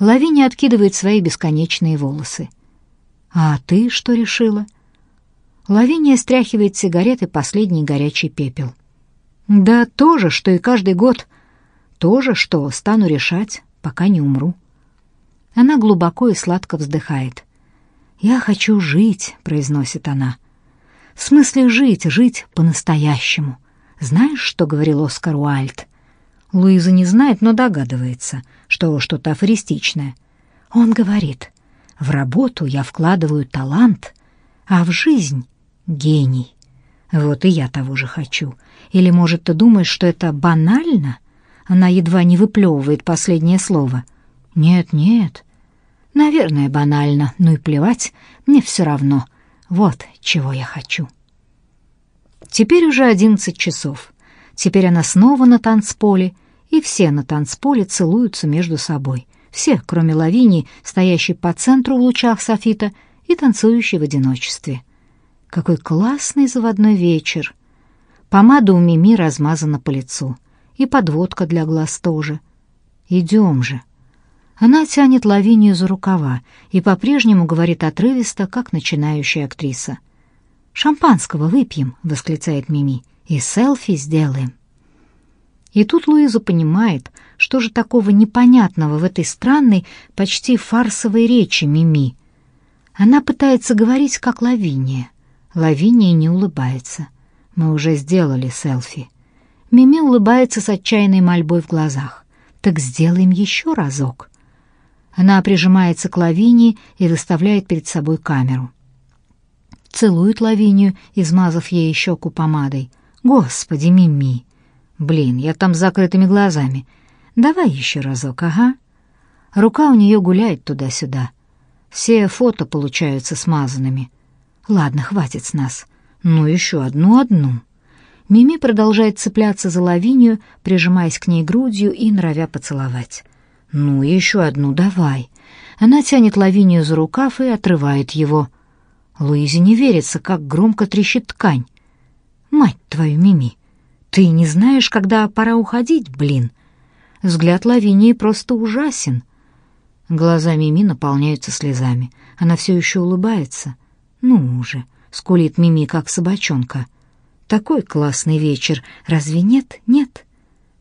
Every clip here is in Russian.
Лавиния откидывает свои бесконечные волосы. «А ты что решила?» Лавиния стряхивает сигареты последний горячий пепел. «Да то же, что и каждый год. То же, что стану решать, пока не умру». Она глубоко и сладко вздыхает. «Я хочу жить», — произносит она. «В смысле жить, жить по-настоящему. Знаешь, что говорил Оскар Уальд?» Луиза не знает, но догадывается, что что-то афористичное. Он говорит, «В работу я вкладываю талант, а в жизнь — гений». Вот и я того же хочу. Или, может, ты думаешь, что это банально? Она едва не выплевывает последнее слово. Нет, нет. Наверное, банально. Ну и плевать, мне все равно. Вот чего я хочу. Теперь уже одиннадцать часов. Теперь она снова на танцполе, и все на танцполе целуются между собой. Все, кроме Лавини, стоящей по центру в лучах софита и танцующей в одиночестве. Какой классный заводной вечер. Помада у Мими размазана по лицу. И подводка для глаз тоже. Идем же. Она тянет Лавинию за рукава и по-прежнему говорит отрывисто, как начинающая актриса. «Шампанского выпьем», — восклицает Мими, — «и селфи сделаем». И тут Луиза понимает, что же такого непонятного в этой странной, почти фарсовой речи Мими. Она пытается говорить, как Лавиния. Лавиния не улыбается. Мы уже сделали селфи. Мими улыбается с отчаянной мольбой в глазах. Так сделаем еще разок. Она прижимается к Лавинии и выставляет перед собой камеру. Целует Лавинию, измазав ей щеку помадой. Господи, Мими. Блин, я там с закрытыми глазами. Давай еще разок, ага. Рука у нее гуляет туда-сюда. Все фото получаются смазанными. Ладно, хватит с нас. Ну, еще одну-одну. Мими продолжает цепляться за Лавинию, прижимаясь к ней грудью и норовя поцеловать. «Ну, еще одну давай». Она тянет Лавинию за рукав и отрывает его. Луизе не верится, как громко трещит ткань. «Мать твою, Мими, ты не знаешь, когда пора уходить, блин?» Взгляд Лавинии просто ужасен. Глаза Мими наполняются слезами. Она все еще улыбается. «Ну уже», — скулит Мими, как собачонка. «Такой классный вечер. Разве нет? Нет?»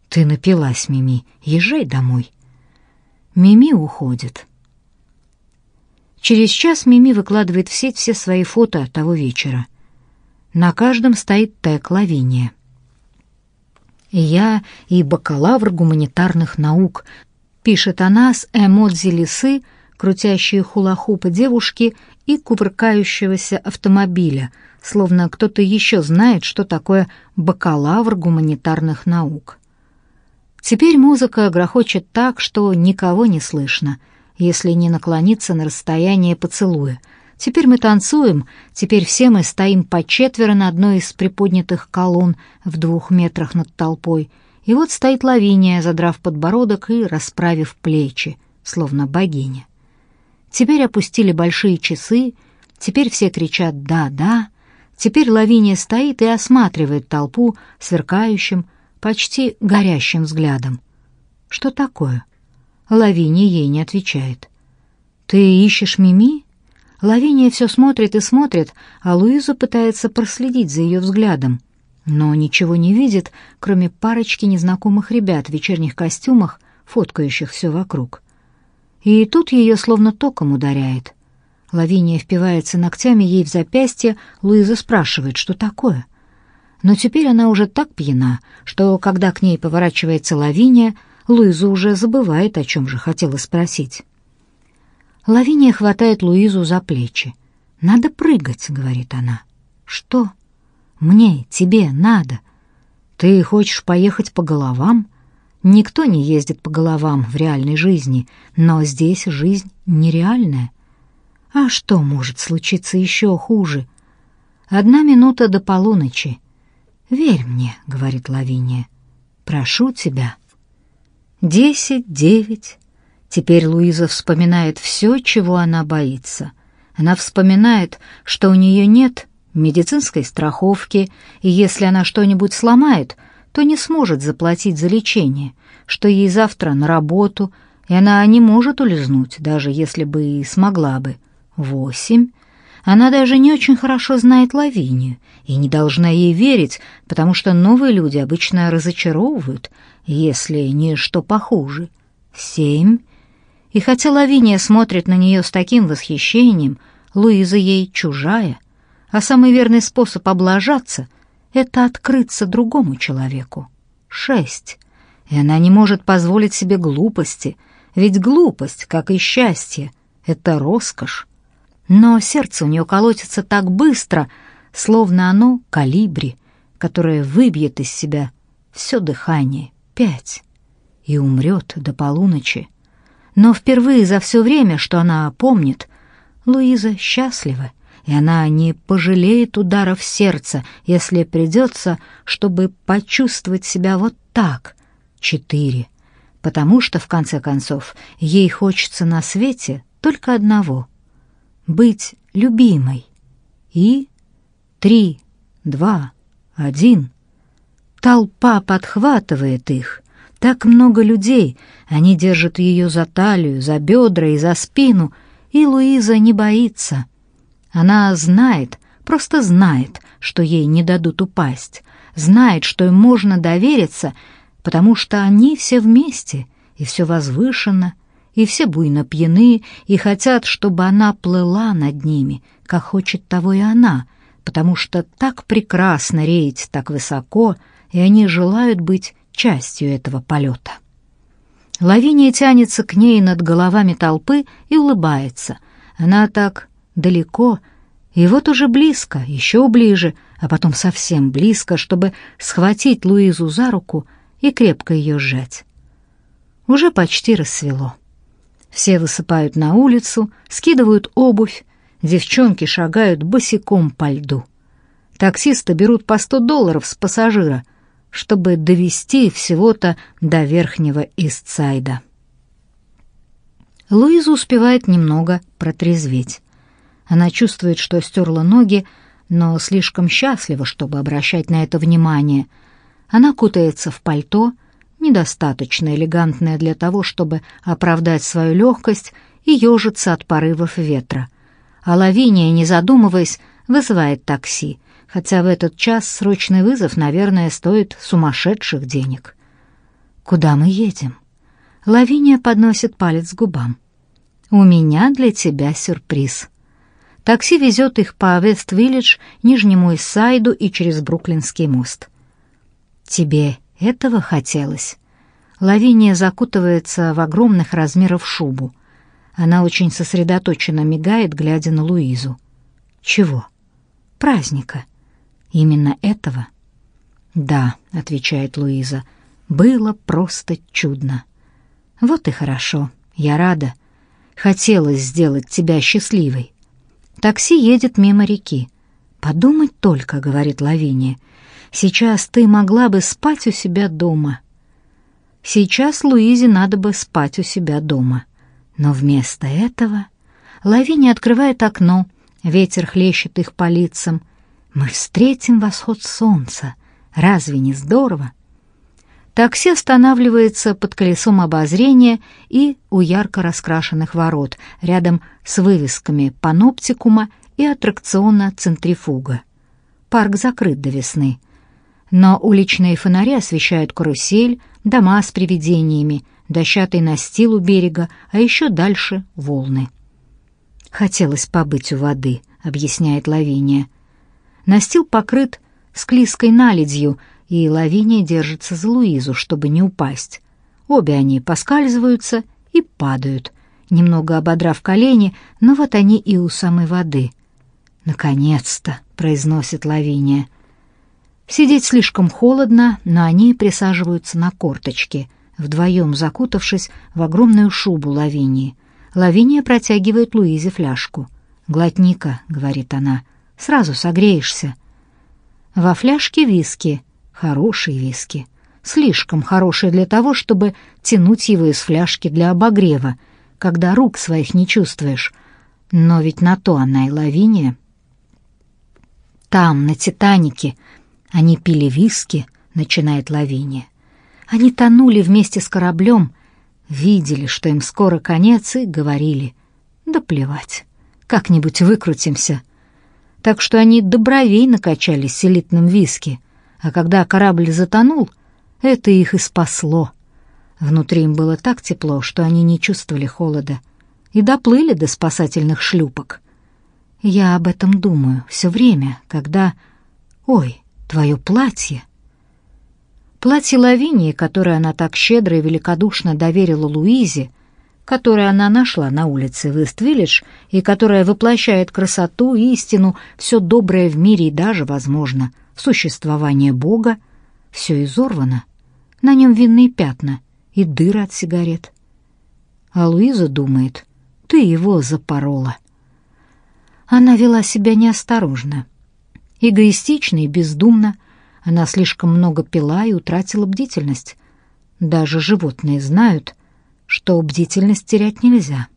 «Ты напилась, Мими. Езжай домой». Мими уходит. Через час Мими выкладывает в сеть все свои фото того вечера. На каждом стоит тег «Лавиния». «Я и бакалавр гуманитарных наук», — пишет она с эмодзи лисы, крутящие хула-хупа девушки и кувыркающегося автомобиля, словно кто-то еще знает, что такое бакалавр гуманитарных наук. Теперь музыка грохочет так, что никого не слышно, если не наклониться на расстояние поцелуя. Теперь мы танцуем, теперь все мы стоим по четверо на одной из приподнятых колонн в двух метрах над толпой. И вот стоит Лавиния, задрав подбородок и расправив плечи, словно богиня. Теперь опустили большие часы, теперь все кричат «да-да», теперь Лавиния стоит и осматривает толпу сверкающим, почти горящим взглядом. «Что такое?» Лавиния ей не отвечает. «Ты ищешь Мими?» Лавиния все смотрит и смотрит, а Луиза пытается проследить за ее взглядом, но ничего не видит, кроме парочки незнакомых ребят в вечерних костюмах, фоткающих все вокруг. И тут ее словно током ударяет. Лавиния впивается ногтями ей в запястье, Луиза спрашивает, что такое. Но теперь она уже так пьяна, что, когда к ней поворачивается Лавиния, Луиза уже забывает, о чем же хотела спросить. Лавиния хватает Луизу за плечи. «Надо прыгать», — говорит она. «Что?» «Мне, тебе надо. Ты хочешь поехать по головам?» Никто не ездит по головам в реальной жизни, но здесь жизнь нереальная. А что может случиться еще хуже? Одна минута до полуночи. «Верь мне», — говорит Лавиния. «Прошу тебя». Десять, девять. Теперь Луиза вспоминает все, чего она боится. Она вспоминает, что у нее нет медицинской страховки, и если она что-нибудь сломает, то не сможет заплатить за лечение, что ей завтра на работу, и она не может улизнуть, даже если бы и смогла бы. Восемь. Она даже не очень хорошо знает Лавинию и не должна ей верить, потому что новые люди обычно разочаровывают, если не что похуже. Семь. И хотя Лавиния смотрит на нее с таким восхищением, Луиза ей чужая, а самый верный способ облажаться — это открыться другому человеку. Шесть. И она не может позволить себе глупости, ведь глупость, как и счастье, — это роскошь. Но сердце у нее колотится так быстро, словно оно калибри, которое выбьет из себя все дыхание. Пять. И умрет до полуночи. Но впервые за все время, что она помнит, Луиза счастлива, и она не пожалеет ударов сердца, если придется, чтобы почувствовать себя вот так. Четыре. Потому что, в конце концов, ей хочется на свете только одного — быть любимой. И три, два, один. Толпа подхватывает их. Так много людей, они держат ее за талию, за бедра и за спину, и Луиза не боится. Она знает, просто знает, что ей не дадут упасть, знает, что им можно довериться, потому что они все вместе, и все возвышенно, и все буйно пьяны, и хотят, чтобы она плыла над ними, как хочет того и она, потому что так прекрасно реять так высоко, и они желают быть частью этого полета. Лавиния тянется к ней над головами толпы и улыбается. Она так далеко, и вот уже близко, еще ближе, а потом совсем близко, чтобы схватить Луизу за руку и крепко ее сжать. Уже почти рассвело. Все высыпают на улицу, скидывают обувь, девчонки шагают босиком по льду. Таксисты берут по сто долларов с пассажира — чтобы довести всего-то до верхнего Истсайда. Луиза успевает немного протрезветь. Она чувствует, что стерла ноги, но слишком счастлива, чтобы обращать на это внимание. Она кутается в пальто, недостаточно элегантное для того, чтобы оправдать свою легкость и ежится от порывов ветра. А Лавиния, не задумываясь, вызывает такси — хотя в этот час срочный вызов, наверное, стоит сумасшедших денег. «Куда мы едем?» Лавиния подносит палец к губам. «У меня для тебя сюрприз». Такси везет их по Вест-Виллидж, Нижнему Иссайду и через Бруклинский мост. «Тебе этого хотелось?» Лавиния закутывается в огромных размеров шубу. Она очень сосредоточенно мигает, глядя на Луизу. «Чего?» «Праздника». Именно этого? Да, отвечает Луиза. Было просто чудно. Вот и хорошо. Я рада. Хотелось сделать тебя счастливой. Такси едет мимо реки. Подумать только, говорит Лавиния. Сейчас ты могла бы спать у себя дома. Сейчас Луизе надо бы спать у себя дома. Но вместо этого Лавиния открывает окно, ветер хлещет их по лицам, мы встретим восход солнца. Разве не здорово? Такси останавливается под колесом обозрения и у ярко раскрашенных ворот, рядом с вывесками паноптикума и аттракциона «Центрифуга». Парк закрыт до весны. Но уличные фонари освещают карусель, дома с привидениями, дощатый настил у берега, а еще дальше — волны. «Хотелось побыть у воды», — объясняет Лавиния. Настил покрыт склизкой наледью, и Лавиния держится за Луизу, чтобы не упасть. Обе они поскальзываются и падают, немного ободрав колени, но вот они и у самой воды. «Наконец-то!» — произносит Лавиния. Сидеть слишком холодно, но они присаживаются на корточки, вдвоем закутавшись в огромную шубу Лавинии. Лавиния протягивает Луизе фляжку. «Глотни-ка», — говорит она, — сразу согреешься. Во фляжке виски, хороший виски, слишком хороший для того, чтобы тянуть его из фляжки для обогрева, когда рук своих не чувствуешь. Но ведь на то она и Лавиния. Там, на Титанике, они пили виски, начинает Лавиния. Они тонули вместе с кораблем, видели, что им скоро конец, и говорили, да плевать, как-нибудь выкрутимся. Так что они до бровей накачались элитным виски, а когда корабль затонул, это их и спасло. Внутри им было так тепло, что они не чувствовали холода, и доплыли до спасательных шлюпок. Я об этом думаю все время, когда... Ой, твое платье! Платье Лавинии, которое она так щедро и великодушно доверила Луизе, которое она нашла на улице Вест-Виллидж и которое воплощает красоту, истину, все доброе в мире и даже, возможно, существование Бога, все изорвано. На нем винные пятна и дыры от сигарет. А Луиза думает, ты его запорола. Она вела себя неосторожно, эгоистично и бездумно, она слишком много пила и утратила бдительность. Даже животные знают, что бдительность терять нельзя.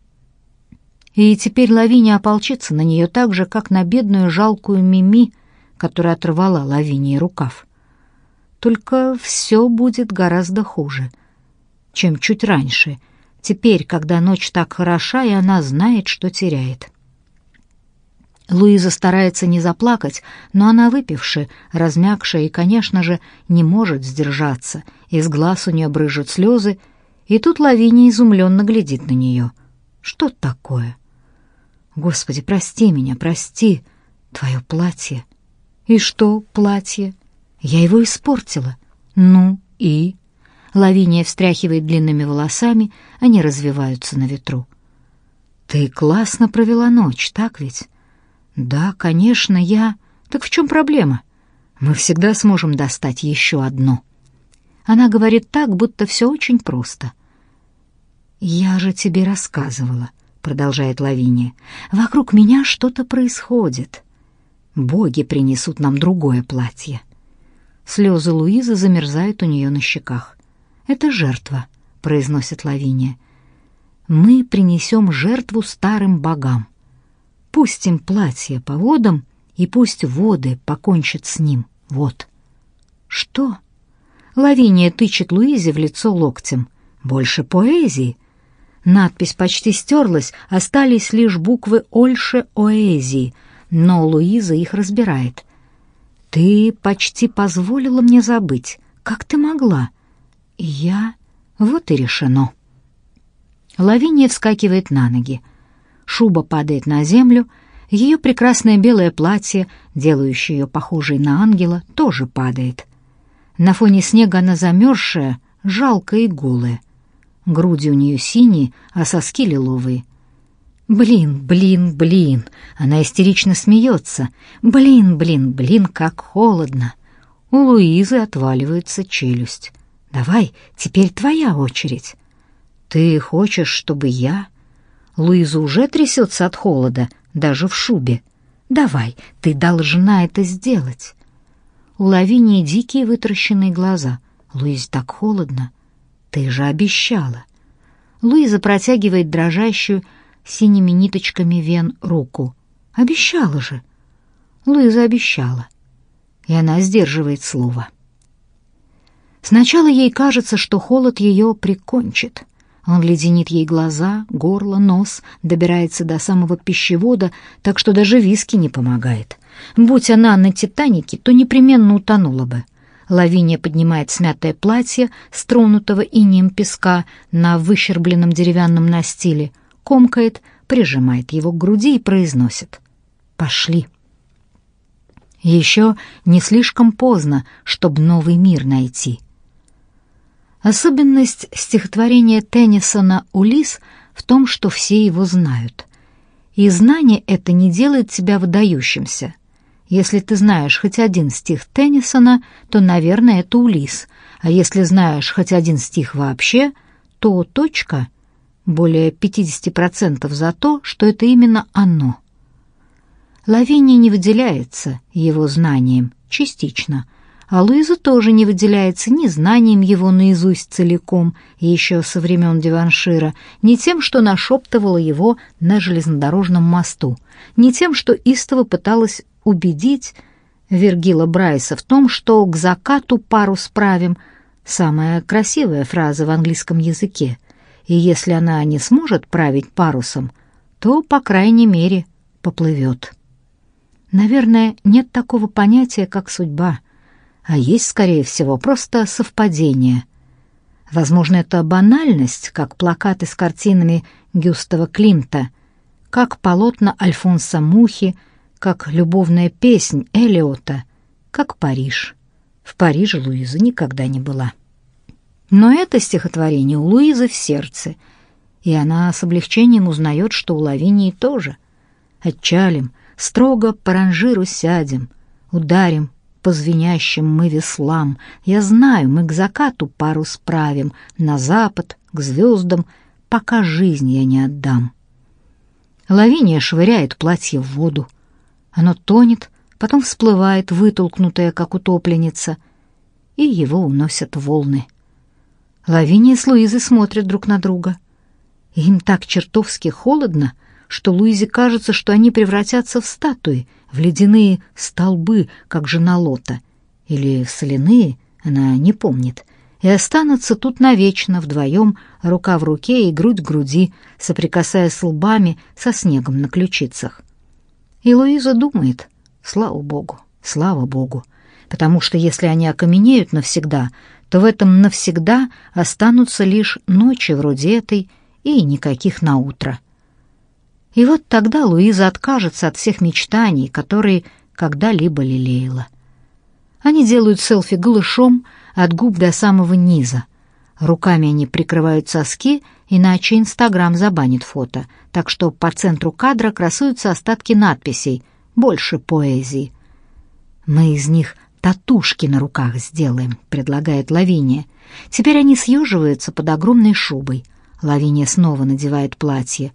И теперь Лавиния ополчится на нее так же, как на бедную жалкую Мими, которая оторвала Лавинии рукав. Только все будет гораздо хуже, чем чуть раньше, теперь, когда ночь так хороша, и она знает, что теряет. Луиза старается не заплакать, но она выпившая, размягшая и, конечно же, не может сдержаться. Из глаз у нее брызжут слезы, и тут Лавиния изумленно глядит на нее. «Что такое?» «Господи, прости меня, прости, твое платье». «И что платье?» «Я его испортила». «Ну и?» Лавиния встряхивает длинными волосами, они развиваются на ветру. «Ты классно провела ночь, так ведь?» «Да, конечно, я... Так в чем проблема? Мы всегда сможем достать еще одно». Она говорит так, будто все очень просто. «Я же тебе рассказывала», — продолжает Лавиния. «Вокруг меня что-то происходит. Боги принесут нам другое платье». Слезы Луизы замерзают у нее на щеках. «Это жертва», — произносит Лавиния. «Мы принесем жертву старым богам. Пустим платье по водам, и пусть воды покончат с ним. Вот. Что? Лавиния тычет Луизе в лицо локтем. Больше поэзии. Надпись почти стерлась, остались лишь буквы «Ольше Оэзии», но Луиза их разбирает. «Ты почти позволила мне забыть. Как ты могла?» «Я...» «Вот и решено». Лавиния вскакивает на ноги шуба падает на землю, ее прекрасное белое платье, делающее ее похожей на ангела, тоже падает. На фоне снега она замерзшая, жалкая и голая. Груди у нее синие, а соски лиловые. Блин, блин, блин, она истерично смеется. Блин, блин, блин, как холодно. У Луизы отваливается челюсть. Давай, теперь твоя очередь. Ты хочешь, чтобы я Луиза уже трясется от холода, даже в шубе. Давай, ты должна это сделать. У Лавинии дикие вытращенные глаза. Луизе так холодно. Ты же обещала. Луиза протягивает дрожащую синими ниточками вен руку. Обещала же. Луиза обещала. И она сдерживает слово. Сначала ей кажется, что холод ее прикончит. Он леденит ей глаза, горло, нос, добирается до самого пищевода, так что даже виски не помогает. Будь она на «Титанике», то непременно утонула бы. Лавиния поднимает смятое платье, стронутого инеем песка на выщербленном деревянном настиле, комкает, прижимает его к груди и произносит «Пошли». Еще не слишком поздно, чтобы новый мир найти — Особенность стихотворения Теннисона «Улис» в том, что все его знают. И знание это не делает тебя выдающимся. Если ты знаешь хоть один стих Теннисона, то, наверное, это «Улис», а если знаешь хоть один стих вообще, то точка. Более 50% за то, что это именно оно. Лавиния не выделяется его знанием, частично – а Луиза тоже не выделяется ни знанием его наизусть целиком, еще со времен Диваншира, ни тем, что нашептывала его на железнодорожном мосту, ни тем, что истово пыталась убедить Вергила Брайса в том, что к закату пару справим, самая красивая фраза в английском языке, и если она не сможет править парусом, то, по крайней мере, поплывет. Наверное, нет такого понятия, как судьба, а есть, скорее всего, просто совпадение. Возможно, это банальность, как плакаты с картинами Гюстава Климта, как полотна Альфонса Мухи, как любовная песнь Элиота, как Париж. В Париже Луиза никогда не была. Но это стихотворение у Луизы в сердце, и она с облегчением узнает, что у Лавинии тоже. Отчалим, строго по ранжиру сядем, ударим по звенящим мы веслам. Я знаю, мы к закату пару справим, на запад, к звездам, пока жизнь я не отдам. Лавиния швыряет платье в воду. Оно тонет, потом всплывает, вытолкнутое, как утопленница, и его уносят волны. Лавиния с Луизой смотрят друг на друга. Им так чертовски холодно, что Луизе кажется, что они превратятся в статуи, в ледяные столбы, как жена Лота, или в соляные, она не помнит, и останутся тут навечно вдвоем, рука в руке и грудь к груди, соприкасаясь лбами со снегом на ключицах. И Луиза думает, слава богу, слава богу, потому что если они окаменеют навсегда, то в этом навсегда останутся лишь ночи вроде этой и никаких на утро. И вот тогда Луиза откажется от всех мечтаний, которые когда-либо лелеяла. Они делают селфи голышом от губ до самого низа. Руками они прикрывают соски, иначе Инстаграм забанит фото, так что по центру кадра красуются остатки надписей «Больше поэзии». Мы из них татушки на руках сделаем», — предлагает Лавиния. Теперь они съеживаются под огромной шубой. Лавиния снова надевает платье.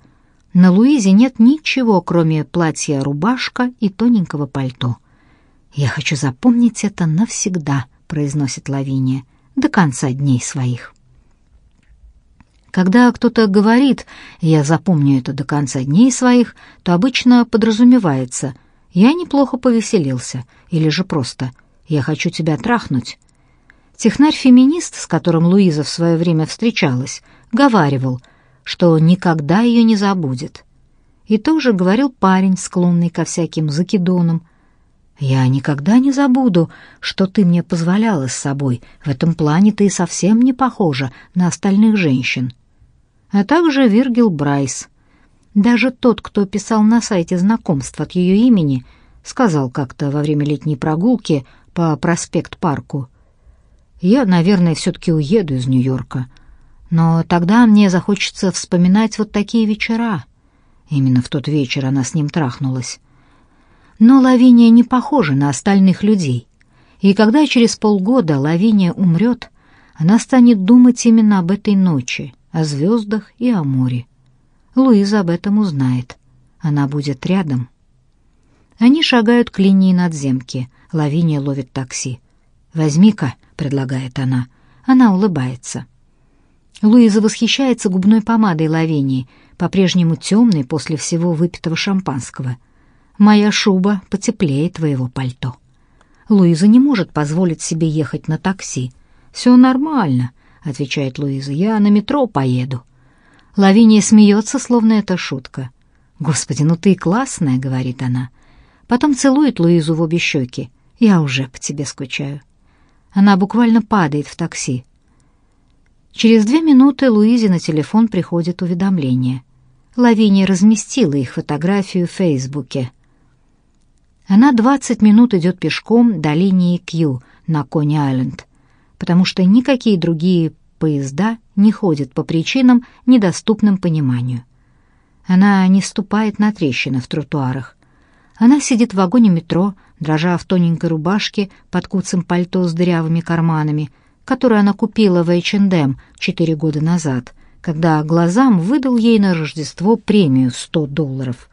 На Луизе нет ничего, кроме платья-рубашка и тоненького пальто. «Я хочу запомнить это навсегда», — произносит Лавиния, — «до конца дней своих». Когда кто-то говорит «я запомню это до конца дней своих», то обычно подразумевается «я неплохо повеселился» или же просто «я хочу тебя трахнуть». Технарь-феминист, с которым Луиза в свое время встречалась, говаривал, что никогда ее не забудет. И тоже говорил парень, склонный ко всяким закидонам. «Я никогда не забуду, что ты мне позволяла с собой. В этом плане ты совсем не похожа на остальных женщин». А также Виргил Брайс. Даже тот, кто писал на сайте знакомств от ее имени, сказал как-то во время летней прогулки по проспект-парку. Я, наверное, все-таки уеду из Нью-Йорка. Но тогда мне захочется вспоминать вот такие вечера. Именно в тот вечер она с ним трахнулась. Но Лавиния не похожа на остальных людей. И когда через полгода Лавиния умрет, она станет думать именно об этой ночи, о звездах и о море. Луиза об этом узнает. Она будет рядом. Они шагают к линии надземки. Лавиния ловит такси. «Возьми-ка», — предлагает она. Она улыбается. Луиза восхищается губной помадой Лавинии, по-прежнему темной после всего выпитого шампанского. «Моя шуба потеплее твоего пальто». Луиза не может позволить себе ехать на такси. «Все нормально», — отвечает Луиза. «Я на метро поеду». Лавиния смеется, словно это шутка. «Господи, ну ты классная», — говорит она. Потом целует Луизу в обе щеки. Я уже по тебе скучаю». Она буквально падает в такси. Через две минуты Луизе на телефон приходит уведомление. Лавиния разместила их фотографию в Фейсбуке. Она 20 минут идет пешком до линии Q на Кони-Айленд, потому что никакие другие поезда не ходят по причинам, недоступным пониманию. Она не ступает на трещины в тротуарах. Она сидит в вагоне метро, дрожа в тоненькой рубашке под куцем пальто с дырявыми карманами, которое она купила в H&M четыре года назад, когда глазам выдал ей на Рождество премию в сто долларов.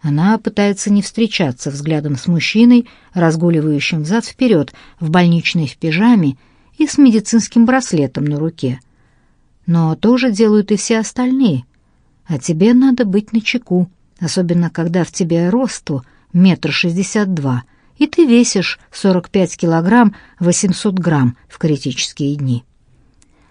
Она пытается не встречаться взглядом с мужчиной, разгуливающим взад-вперед в больничной в пижаме и с медицинским браслетом на руке. Но тоже делают и все остальные. А тебе надо быть начеку, особенно когда в тебе росту — метр шестьдесят два, и ты весишь 45 килограмм 800 грамм в критические дни.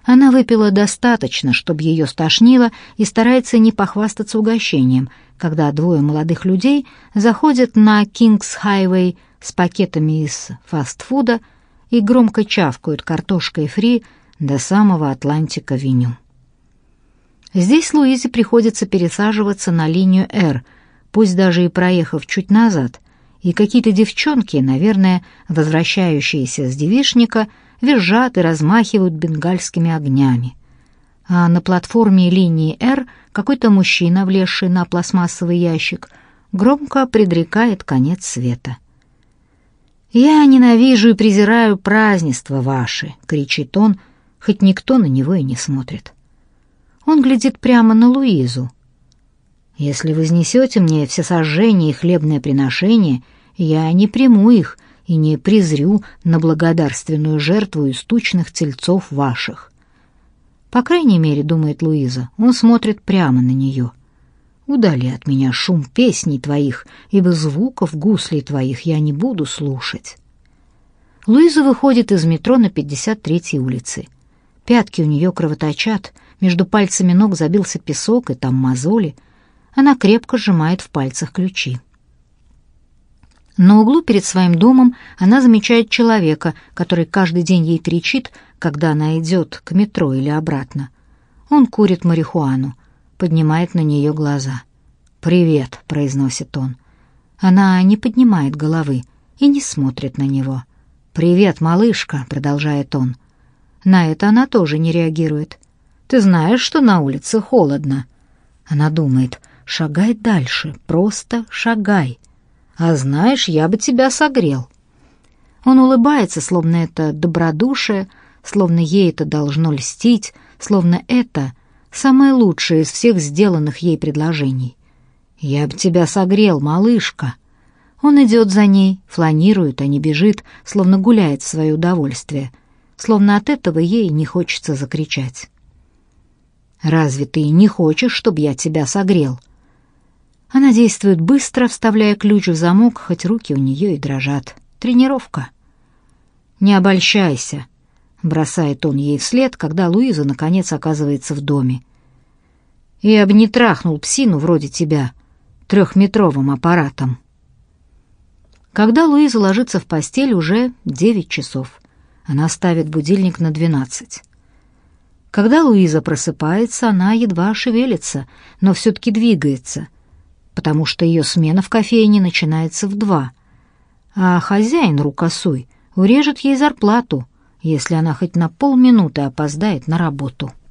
Она выпила достаточно, чтобы ее стошнило, и старается не похвастаться угощением, когда двое молодых людей заходят на Кингс-хайвей с пакетами из фастфуда и громко чавкают картошкой фри до самого Атлантик-авеню. Здесь Луизе приходится пересаживаться на линию «Р», пусть даже и проехав чуть назад, и какие-то девчонки, наверное, возвращающиеся с девишника, визжат и размахивают бенгальскими огнями. А на платформе линии «Р» какой-то мужчина, влезший на пластмассовый ящик, громко предрекает конец света. «Я ненавижу и презираю празднества ваши!» — кричит он, хоть никто на него и не смотрит. Он глядит прямо на Луизу. «Если вознесете мне все сожжения и хлебное приношение, я не приму их и не презрю на благодарственную жертву из тучных тельцов ваших». По крайней мере, думает Луиза, он смотрит прямо на нее. «Удали от меня шум песней твоих, ибо звуков гуслей твоих я не буду слушать». Луиза выходит из метро на 53-й улице. Пятки у нее кровоточат, между пальцами ног забился песок, и там мозоли. Она крепко сжимает в пальцах ключи. На углу перед своим домом она замечает человека, который каждый день ей кричит, когда она идет к метро или обратно. Он курит марихуану, поднимает на нее глаза. «Привет», — произносит он. Она не поднимает головы и не смотрит на него. «Привет, малышка», — продолжает он. На это она тоже не реагирует. Ты знаешь, что на улице холодно. Она думает: шагай дальше, просто шагай. А знаешь, я бы тебя согрел. Он улыбается, словно это добродушие, словно ей это должно льстить, словно это самое лучшее из всех сделанных ей предложений. Я бы тебя согрел, малышка. Он идет за ней, фланирует, а не бежит, словно гуляет в свое удовольствие, словно от этого ей не хочется закричать. Разве ты не хочешь, чтобы я тебя согрел? Она действует быстро, вставляя ключ в замок, хоть руки у нее и дрожат. Тренировка. Не обольщайся, бросает он ей вслед, когда Луиза наконец оказывается в доме. Я бы не трахнул псину вроде тебя трехметровым аппаратом. Когда Луиза ложится в постель, уже девять часов. Она ставит будильник на двенадцать. Когда Луиза просыпается, она едва шевелится, но все-таки двигается, потому что ее смена в кофейне начинается в два, а хозяин рукосуй урежет ей зарплату, если она хоть на полминуты опоздает на работу.